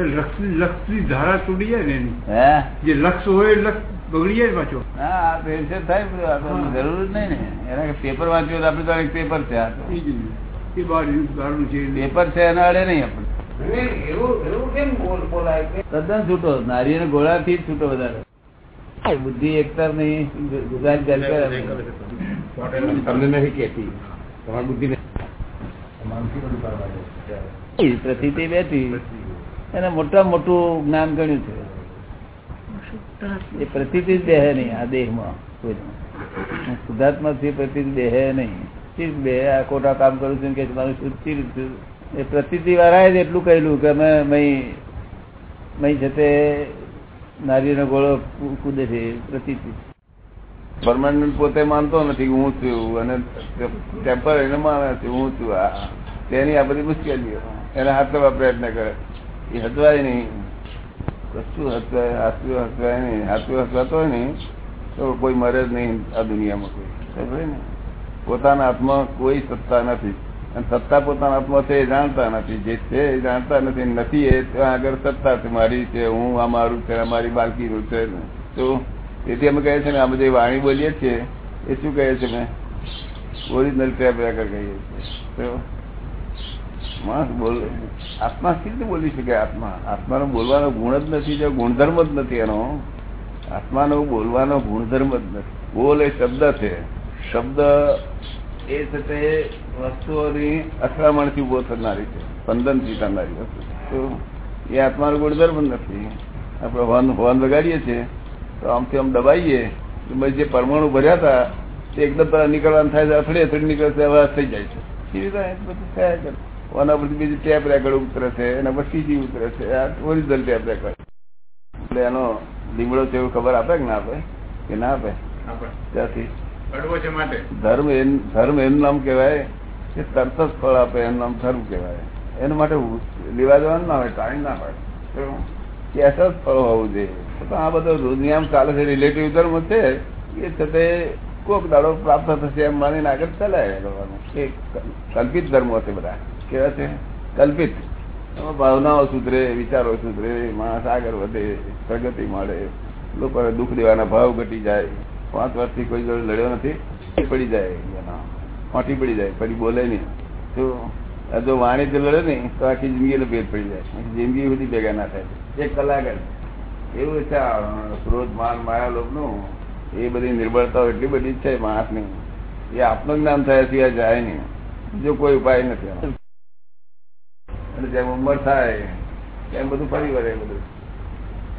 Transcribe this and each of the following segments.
લક્ષ લક્ષની ધારા તૂટી જાય ને એની. જે લક્ષ હોય લક્ષ બગડી જાય પાછો. હા આ તો એમ છે થાય બધું આ તો જરૂર જ નહીં ને. એના પેપર વાંચ્યું આપડે તો પેપર છે આ એ પેપર છે. એના અડે નહીં આપણે. એવું એવું કેમ બોલ બોલાય કે તદ્દન છૂટો. નારિયેળ ગોળાથી જ છૂટો વધારે. બુદ્ધિ એકતા નહીં ગુજરાત તમને નથી કેતી તમારી બુદ્ધિ પ્રતિ બેઠી. એને મોટા મોટું જ્ઞાન ગણ્યું છે. એ પ્રતિતિ દેહ નહીં આ દેહમાં કોઈનું. શુદ્ધાત્મા થી પ્રતિતિ બેહે નહીં. બે આ ખોટા કામ કરું છું કે મારું શુદ્ધ એ પ્રતિ વાળાએ જ એટલું કહેલું કે અમે મય મય છે તે નારીનો ગોળો કૂદે છે પ્રતિ પરમાનન્ટ પોતે માનતો નથી હું છું અને ટેમ્પર એને માને છે હું છું. આ, તેની આ બધી મુશ્કેલીઓ. એને હાથવા પ્રયત્ન કરે. એ હતવાય નહીં. કશું હતવાય હાથું હતવાય નહીં. હાથું હતવાતો હોય ને, તો કોઈ મરે જ નહીં આ દુનિયામાં કોઈ. ને? પોતાના હાથમાં કોઈ સત્તા નથી. અને સત્તા પોતાના હાથમાં છે એ જાણતા નથી. જે છે એ જાણતા નથી નથી એ આગળ સત્તા છે. મારી છે, હું, આ મારું છે મારી બાલકીનું છે. તો તેથી અમે કહીએ છીએ ને, આ બધી વાણી બોલીએ છીએ, એ શું કહે છે મેં? ઓરિજિનલ ટેપ રેકર કહીએ છીએ. માણસ બોલ આત્મા કેવી રીતે બોલી શકે આત્મા? આત્માનો બોલવાનો ગુણ જ નથી, જો ગુણધર્મ જ નથી એનો. આત્માનો બોલવાનો ગુણધર્મ જ નથી. બોલ એ શબ્દ છે. શબ્દ એ છે તે વસ્તુઓની અથડામણથી ઊભો થનારી છે. સ્પંદનથી થનારી વસ્તુ તો એ આત્માનો ગુણધર્મ જ નથી. આપણે હોર્ન હોર્ન વગાડીએ છીએ, તો આમથી આમ દબાઈએ જે પરમાણુ ભર્યા હતા, તે એકદમ નીકળવાનું થાય છે, અથડી અથડી નીકળે છે અવાજ થઈ જાય છે. એવી રીતે બધું થયા કરે? આના પરથી બીજું ટેપ રેકર્ડ ઉતરે છે એના પર સીજી ઉતરે છે આ ઓરિજિનલ ટેપ રેકર્ડ એટલે એનો લીમડો છે એવું ખબર આપે કે ના આપે? કે ના આપે? ત્યાંથી. માટે. ધર્મ ધર્મ એમ નામ કહેવાય કે તરત જ ફળ આપે એમ નામ ધર્મ કહેવાય. એના માટે લેવા દેવાનું ના હોય ટાઈમ ના હોય. કેસ જ ફળ હોવું જોઈએ. તો આ બધો નિયમ ચાલે છે રિલેટિવ ધર્મ છે એ છતાં કોક દાડો પ્રાપ્ત થશે એમ માની આગળ એ કલ્પિત ધર્મો છે બધા. કેવા છે, કલ્પિત. ભાવનાઓ સુધરે, વિચારો સુધરે માણસ આગળ વધે, પ્રગતિ મળે લોકોને દુઃખ દેવાના ભાવ ઘટી જાય. પાંચ વર્ષથી કોઈ જોડે લડ્યો નથી પડી જાય ફાંટી પડી જાય ફરી બોલે નહીં. તો જો વાણી જો લડે નહીં તો આખી જિંદગી ભેદ પડી જાય. જિંદગી બધી ભેગા ના થાય. એક કલાક જ. એવું છે ક્રોધ, માન, માયા લોભનું એ બધી નિર્બળતાઓ એટલી બધી છે માણસની એ આપનું જ્ઞાન થયા સિવાય જાય નહીં. જો કોઈ ઉપાય નથી. અને જેમ ઉંમર થાય એમ બધું ફરી વળે બધું.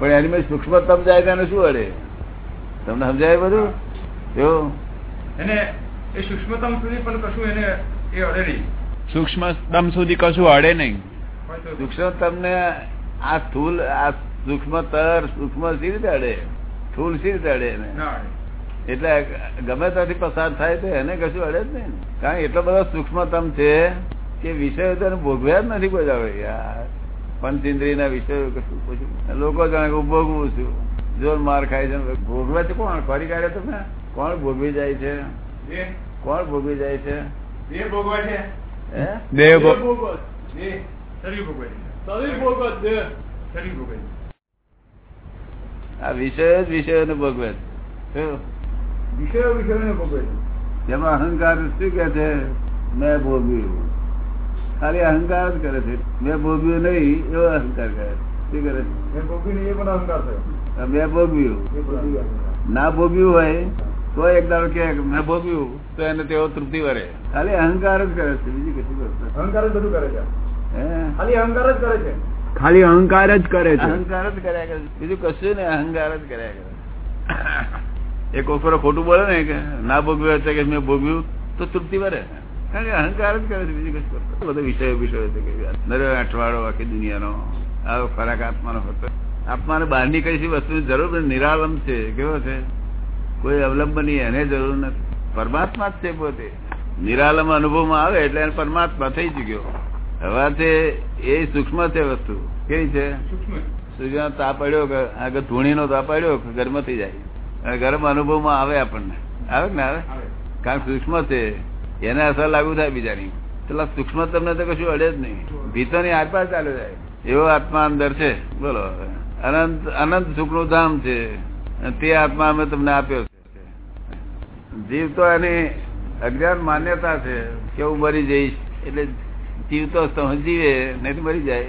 પણ એની મેં સૂક્ષ્મતમ જાય તેને શું વળે તમને સમજાય બધું? જો એને એ સૂક્ષ્મતમ સુધી પણ કશું એને એ અડે નહીં. સૂક્ષ્મતમ સુધી કશું અડે નહીં. સૂક્ષ્મતમ ને આ સ્થૂલ આ સૂક્ષ્મતર સૂક્ષ્મ સી રીતે અડે? સ્થૂલ સી રીતે અડે એને? એટલે ગમે ત્યાંથી પસાર થાય તો એને કશું અડે જ નહીં. ને. કારણ એટલો બધો સૂક્ષ્મતમ છે કે વિષયો તને ભોગવ્યા જ નથી બધા યાર. પંચેન્દ્રિય ના વિષયો કશું પછી લોકો જાણે હું ભોગવું છું. જોર માર ખાય છે ભોગવે છે કોણ? ફરી કાઢે તમે કોણ ભોગવી જાય છે? કોણ ભોગવી જાય છે? દેહ ભોગવે છે. દેહ ભો- શરીર ભોગવે શરીર ભોગવે દેહ શરીર ભોગવે આ વિષયો જ વિષયોને ભોગવે છે. વિષયો વિષયોને ભોગવે છે. જેમાં અહંકાર શું કે છે? મેં ભોગવ્યું. ખાલી અહંકાર જ કરે છે. મેં ભોગવ્યું નહીં એવો અહંકાર કરે છે. શું કરે છે? મેં ભોગવ્યું. ના ભોગવ્યું હોય તો એક દાડો કે મેં ભોગવ્યું તો એને તેઓ તૃપ્તિ વરે. ખાલી અહંકાર જ કરે છે. બીજી કશું કરતો અહંકાર જ બધું કરે છે. હે? ખાલી અહંકાર જ કરે છે. ખાલી અહંકાર જ કરે છે. અહંકાર જ કર્યા કરે છે. બીજું કશું ને અહંકાર જ કર્યા કરે એક ઓફરો ખોટું બોલે ને કે ના ભોગવ્યું હશે કે મેં ભોગવ્યું તો તૃપ્તિ વરે. અહંકાર જ કરે છે બીજું કશું કરતો બધો વિષયો વિષયો કે અઠવાડો આખી દુનિયાનો. આવો ખોરાક આત્માનો હતો. આત્માને બહારની કઈ વસ્તુની જરૂર નિરાલંબ છે કેવો છે? કોઈ અવલંબન એને જરૂર નથી. પરમાત્મા જ છે પોતે. નિરાલમ અનુભવમાં આવે એટલે એને પરમાત્મા થઈ ચુક્યો હવે તે એ સૂક્ષ્મ છે વસ્તુ. કેવી છે? સૂર્યનો તાપ પડ્યો કે આગળ ધૂણીનો તાપ પડ્યો ગરમ થઈ જાય. ગરમ અનુભવમાં આવે આપણને. આવે ને આવે? કારણ સૂક્ષ્મ છે. એને અસર લાગુ થાય બીજાની. પેલા સૂક્ષ્મ તમને તો કશું અડે જ નહીં. ભીતરની આરપાર ચાલ્યો જાય એવો આત્મા અંદર છે. બોલો. અનંત અનંત સુખનું ધામ છે. તે આત્મા અમે તમને આપ્યો છે. જીવ તો એની અજ્ઞાન માન્યતા છે કે હું મરી જઈશ. એટલે જીવ તો સહ જીવે નહીં મરી જાય.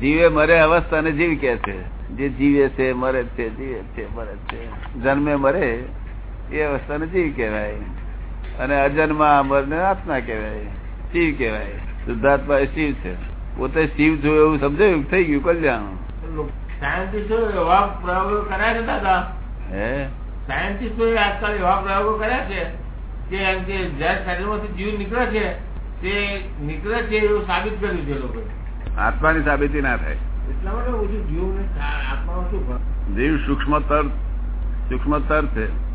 જીવે મરે અવસ્થાને જીવ કે છે. જે જીવે છે, મરે છે, જીવે છે, મરે છે. જન્મે મરે, એ અવસ્થાને જીવ કહેવાય. અને અજન્મા અમરને આત્મા કહેવાય શિવ કહેવાય. શુદ્ધાત્મા શિવ છે. પોતે શિવ છું એવું સમજાયું? થઈ ગયું કલ્યાણ. સાયન્ટિસ્ટો એવા પ્રયોગો કર્યા છે દાદા. હે? સાયન્ટિસ્ટો આજકાલ એવા પ્રયોગો કર્યા છે કે એમ કે જ્યાં શરીરમાંથી જીવ નીકળે છે તે નીકળે છે એવું સાબિત કર્યું છે લોકોએ. આત્માની સાબિતી ના થાય. એટલા માટે ઓછું જીવને આત્મામાં શું? જીવ સૂક્ષ્મતર સૂક્ષ્મતર છે.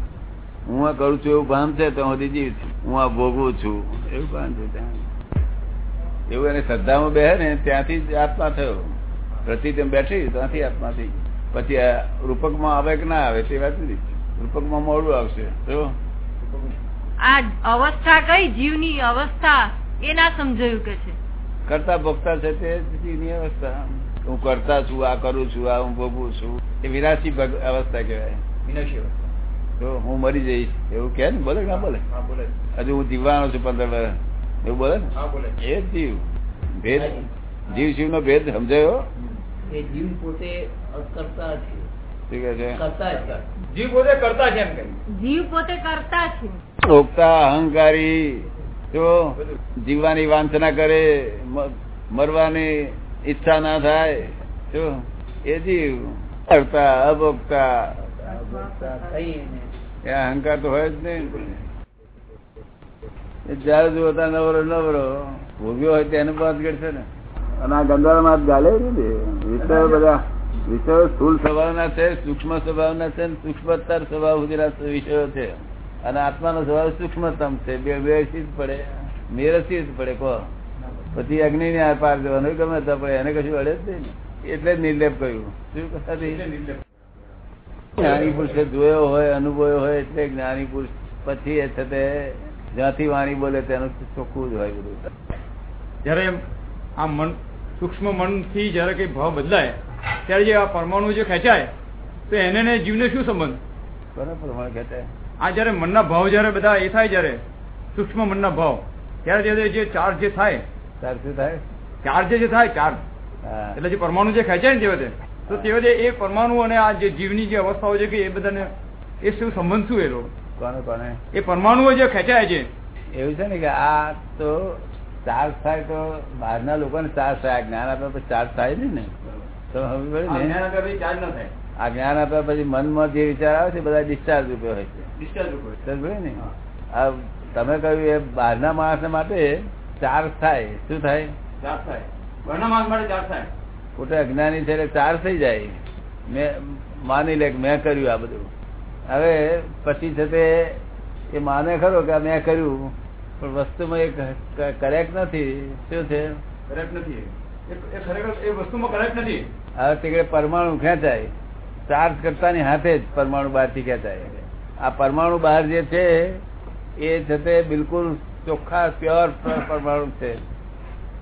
હું આ કરું છું એવું ભાન છે તો જીવ હું આ ભોગવું છું. એવું ભાન છે ત્યાં. એવું એને શ્રદ્ધામાં બેહે ને ત્યાંથી જ આત્મા થયો. પ્રતિ તેમ બેઠી ત્યાંથી આત્મા થઈ પછી આ રૂપકમાં આવે કે ના આવે તે વાત નથી. રૂપકમાં મોડું આવશે. જો? આ અવસ્થા કઈ? જીવની અવસ્થા એ ના સમજાયું કે છે. કરતા ભોગતા છે તે જીવની અવસ્થા. હું કરતા છું આ કરું છું આ હું ભોગવું છું. એ વિરાશી ભગ- અવસ્થા કહેવાય. વિનાશી અવસ્થા. હું મરી જઈશ. એવું કે ને? બોલે ના બોલે? હજુ હું જીવવાનો છું પંદર વર્ષ એવું બોલે ને? એ જ જીવ. ભેદ. જીવ શિવ નો ભેદ સમજાયો? એ જીવ પોતે કરતા અહંકારી. જો જીવવાની વાંચના કરે મરવાની ઈચ્છા ના થાય. જો એ જીવ. કરતા અભોગતા થઈને એ અહંકાર તો હોય જ નહીં જયારે જોતા નવરો નવરો. ભોગ્યો હોય તેને પાંચ કરશે ને. અને આ ગંગાળમાં ગાલે ને? વિષયો બધા વિષયો સ્થુલ સ્વભાવના છે સૂક્ષ્મ સ્વભાવના છે ને સૂક્ષ્મતર સ્વભાવ સુધીના વિષયો છે. અને આત્માનો સ્વભાવ સૂક્ષ્મતમ છે. બે વ્યવસ્થિત જ પડે. નિરસિત જ પડે કહો. પછી અગ્નિ ને આર પાર જવાનું ગમે તો પડે. એને કશું અડે જ નહીં એટલે જ નિર્લેપ કહ્યું શું કથા જ્ઞાની પુરુષે જોયો હોય અનુભવ્યો હોય એટલે જ્ઞાની પુરુષ પછી એ છે તે જ્યાંથી વાણી બોલે તેનું ચોખ્ખું જ હોય બધું. જયારે આ મન સૂક્ષ્મ મનથી જયારે કઈ ભાવ બદલાય ત્યારે જે આ પરમાણુ જે ખેંચાય તો એને ને જીવને શું સંબંધ? બરાબર પ્રમાણે ખેંચાય. આ જયારે મનના ભાવ જયારે બધા એ થાય જયારે સૂક્ષ્મ મનના ભાવ ત્યારે જ્યારે જે ચાર્જ જે થાય ચાર્જ થાય? ચાર્જ જે થાય ચાર્જ. એટલે જે પરમાણુ જે ખેંચાય ને જે વખતે તો તે જે એ પરમાણુ અને આ જે જીવની જે અવસ્થાઓ છે કે એ બધાને એ શું સંબંધ શું એનો કોને કોને? એ પરમાણુઓ જે ખેંચાય છે. એવું છે ને કે આ તો ચાર્જ થાય તો બહારના લોકોને ચાર્જ થાય જ્ઞાન આપ્યા પછી ચાર્જ થાય નહીં ને? તો હવે ચાર્જ ન. થાય. આ જ્ઞાન આપ્યા પછી મનમાં જે વિચાર આવે છે બધા ડિસ્ચાર્જ રૂપે હોય છે. ડિસ્ચાર્જ રૂપે ને? આ તમે કહ્યું એ બહારના માણસ માટે ચાર્જ થાય શું થાય? ચાર્જ થાય. બહારના માણસ માટે ચાર્જ થાય. પોતે અજ્ઞાની છે એટલે ચાર્જ થઈ જાય. મેં માની લે કે મેં કર્યું આ બધું. હવે પછી છે તે એ માને ખરો કે મેં કર્યું પણ વસ્તુમાં એ કરેક્ટ નથી. શું છે? કરેક્ટ નથી. એ. એ એ ખરેખર એ વસ્તુમાં કરેક્ટ નથી. હવે તે પરમાણુ ખેંચાય. ચાર્જ કરતાની હાથે જ પરમાણુ બહારથી ખેંચાય. આ પરમાણુ બહાર જે છે એ છે તે બિલકુલ ચોખ્ખા પ્યોર પરમાણુ છે.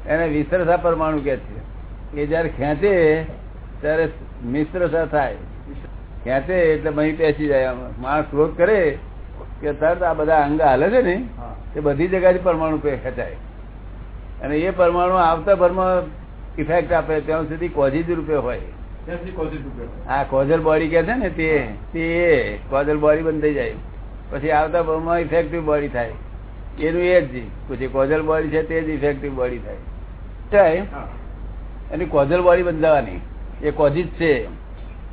એને વિસરસા પરમાણુ કે છે. એ જયારે ખેંચે ત્યારે મિશ્ર થાય. ખેંચે એટલે મહી પેસી જાય. માણસ ક્રોધ કરે કે તરત આ બધા અંગ હાલે છે ને હા. એ બધી જગ્યાથી પરમાણુ ખેંચાય. અને એ પરમાણુ આવતા ભરમાં ઇફેક્ટ આપે. ત્યાં સુધી કોઝિજ રૂપે હોય. આ કોઝલ બોડી કે છે ને તે તે કોઝલ બોડી બંધ થઈ જાય. પછી આવતા ભરમાં ઇફેક્ટિવ બોડી થાય. એનું એ જ પછી કોઝલ બોડી છે તે જ ઇફેક્ટિવ બોડી થાય થાય. હા. એની કોઝલ બોડી બંધાવાની. એ કોઝિજ છે.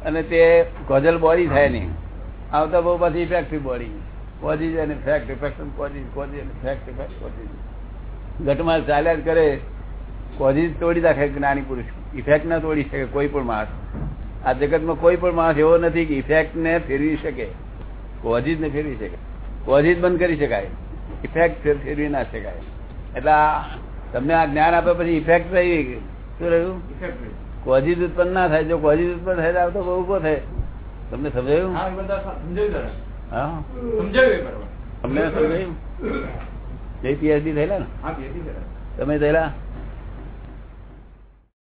અને તે કોઝલ બોડી થાય નહીં. આવતા બહુ પાછી ઇફેક્ટિવ બોડી કોઝિજ અને ફેક્ટ ઇફેક્ટ કોઝિજ કોઝિજ અને ફેક્ટ ઇફેક્ટ કોઝિજ ઘટમાં ચાલ્યા કરે. કોઝિજ તોડી નાખે જ્ઞાની પુરુષ. ઇફેક્ટ ના તોડી શકે કોઈ પણ માણસ. આ જગતમાં કોઈ પણ માણસ એવો નથી કે ઇફેક્ટ ને ફેરવી શકે. કોઝિજ ને ફેરવી શકે. કોઝિજ બંધ કરી શકાય. ઇફેક્ટ ફેરવી ના શકાય. એટલે તમને આ જ્ઞાન આપ્યા પછી ઇફેક્ટ રહી શું રહ્યું? કોઝિજ ઉત્પન્ન ના થાય. જો કોઝિજ ઉત્પન્ન થાય તો બહુ ઊભો થાય. તમને સમજાયું? હા બરાબર. તમને સમજાયું? જય પીએચડી થયેલા ને. તમે થયેલા?